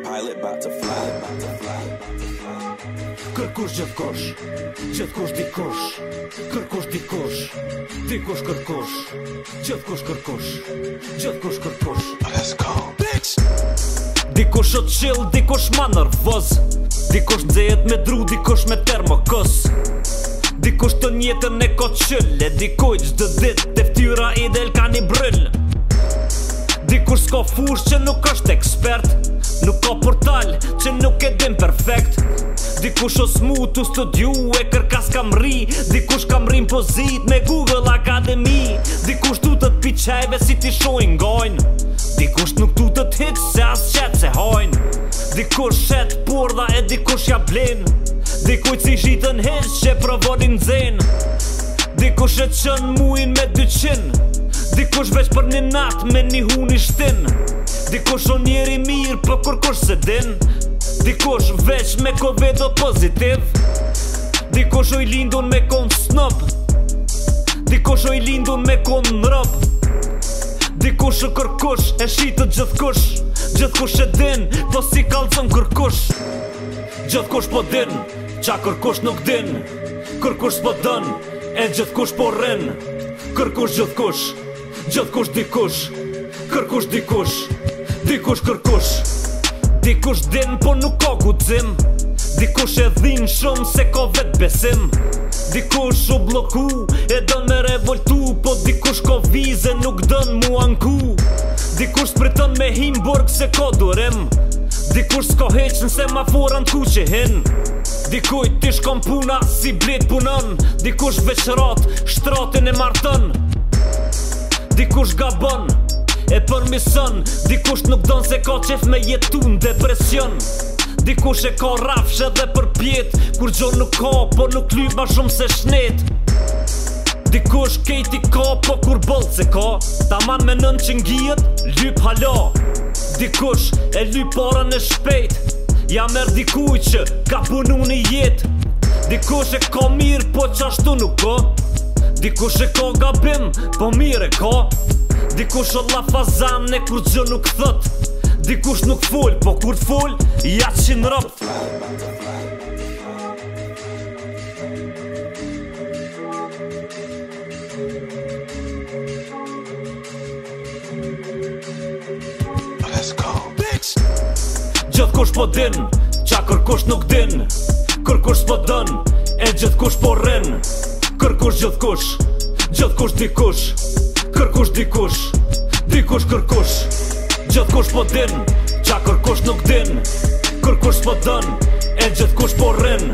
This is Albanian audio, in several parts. PILOT about TO FLY Kërkush gjët kosh Gjët kosh dikosh Kërkush dikosh Dikosh kërkosh Gjët kosh kërkosh Gjët kosh kërkosh Let's go, bitch! Dikosh ëtë shill, dikosh ma nervoz Dikosh nëzhet me dru, dikosh me termokos Dikosh të njëtën e ko qëlle shill E dikoj dhe dit, te ftyra i del ka një bryllë Kur s'ka fush që nuk është ekspert Nuk ka portal që nuk e din perfekt Dikush o smu të studiu e kërka s'kam ri Dikush kam rin pozit me Google Academy Dikush du të t'piqejve si ti shojnë gojn Dikush nuk du të t'hit se as qetë se hojn Dikush shet purda e dikush ja blin Dikuj si shitën hish që provonin zin Dikush e qën muin me 200 Dikush veç për një nat me një hun i shtin Dikush o njeri mirë për po kërkush se din Dikush veç me covid o pozitiv Dikush o i lindun me kon snob Dikush o i lindun me kon nrob Dikush o kërkush e shitë gjithkush Gjithkush e din, po si kalëzën kërkush Gjithkush po din, qa kërkush nuk din Kërkush s'po dën, e gjithkush po rën Kërkush gjithkush Gjithkush dikush, kërkush dikush, dikush kërkush Dikush din po nuk ka guzim Dikush e dhin shumë se ka vet besim Dikush u bloku e dën me revoltu Po dikush ka vize nuk don mu anku Dikush pritën me himburg se ka durim Dikush s'ko heq nëse ma foran t'ku që hin Dikuj t'i shkom puna si blit punën Dikush veç rat, shtratin e martën dikush gabon E përmison, dikush nuk don se ka qef me jetu në depresion Dikush e ka rafsh dhe për pjet Kur gjo nuk ka, po nuk ly ma shumë se shnet Dikush kejti ka, po kur bëllë se ka Ta man me nën që ngijet, lyp hala Dikush e lyp parën e shpejt Ja mer dikuj që ka punu një jet Dikush e ka mirë, po qashtu nuk ka Dikush e ko gabim, po mire ko Dikush o la fazam, ne kur gjë nuk thot Dikush nuk full, po kur t'full, ja qin rop Let's go, bitch kush po din, qa kërkush nuk din Kërkush po dën, e gjëtë kush po rrin Kërkush jot kush, gjithkusht dikush, kërkush dikush, dikush kërkush, gjithkusht po din, Qa kërkush nuk din, kërkush po dën e gjithkusht po rën,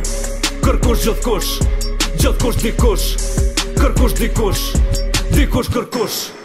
kërkush jot kush, gjithkusht dikush, kërkush dikush, dikush kërkush